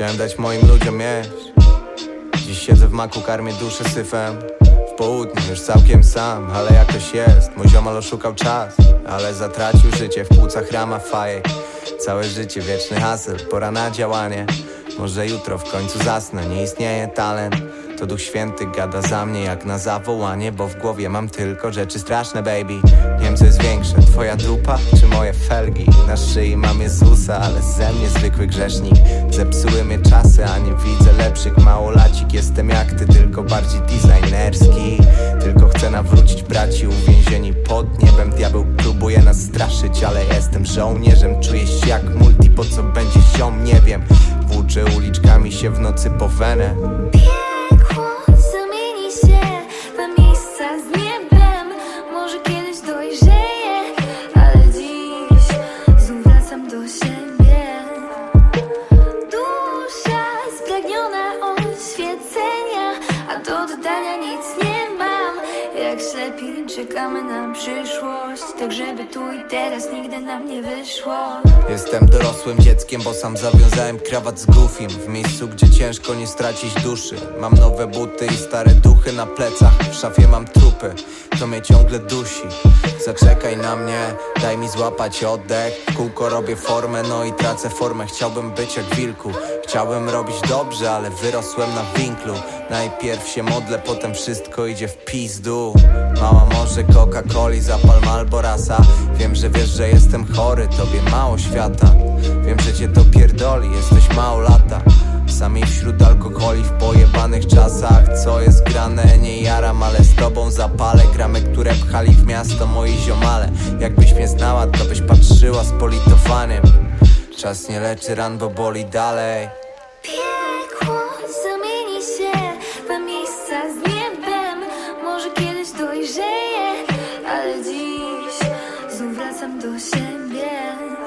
Chciałem dać moim ludziom jeść. Dziś siedzę w maku, karmię duszę syfem. W południu już całkiem sam, ale jakoś jest? Mój ziomal oszukał czas, ale zatracił życie. W płucach rama fajek Całe życie wieczny haseł, pora na działanie Może jutro w końcu zasnę, nie istnieje talent to Duch Święty gada za mnie jak na zawołanie Bo w głowie mam tylko rzeczy straszne, baby. Nie wiem co jest większe, twoja dupa czy moje felgi. Na szyi mam Jezusa, ale ze mnie zwykły grzesznik. Zepsuły mnie czasy, a nie widzę lepszych. Małolacik jestem jak ty, tylko bardziej designerski. Tylko chcę nawrócić braci uwięzieni pod niebem. Diabeł próbuje nas straszyć, ale jestem żołnierzem. Czuję się jak multi, po co będzie ziom, nie wiem. Włóczę uliczkami się w nocy po wenę miejsca z Jak ślepi czekamy na przyszłość, tak żeby tu i teraz nigdy nam nie wyszło. Jestem dorosłym dzieckiem, bo sam zawiązałem krawat z goofim. W miejscu, gdzie ciężko nie stracić duszy. Mam nowe buty i stare duchy na plecach. W szafie mam trupy, to mnie ciągle dusi. Zaczekaj na mnie, daj mi złapać oddech. Kółko robię formę, no i tracę formę. Chciałbym być jak wilku Chciałbym robić dobrze, ale wyrosłem na winklu. Najpierw się modlę, potem wszystko idzie w pizdu. Mała może Coca-Coli, zapal Malborasa Wiem, że wiesz, że jestem chory, tobie mało świata. Wiem, że cię to pierdoli, jesteś mało lata Sami wśród alkoholi w pojebanych czasach. Co jest grane, nie jaram, ale z tobą zapalę. Gramy, które pchali w miasto moi ziomale. Jakbyś mnie znała, to byś patrzyła z politowaniem Czas nie leczy ran, bo boli dalej 都显面。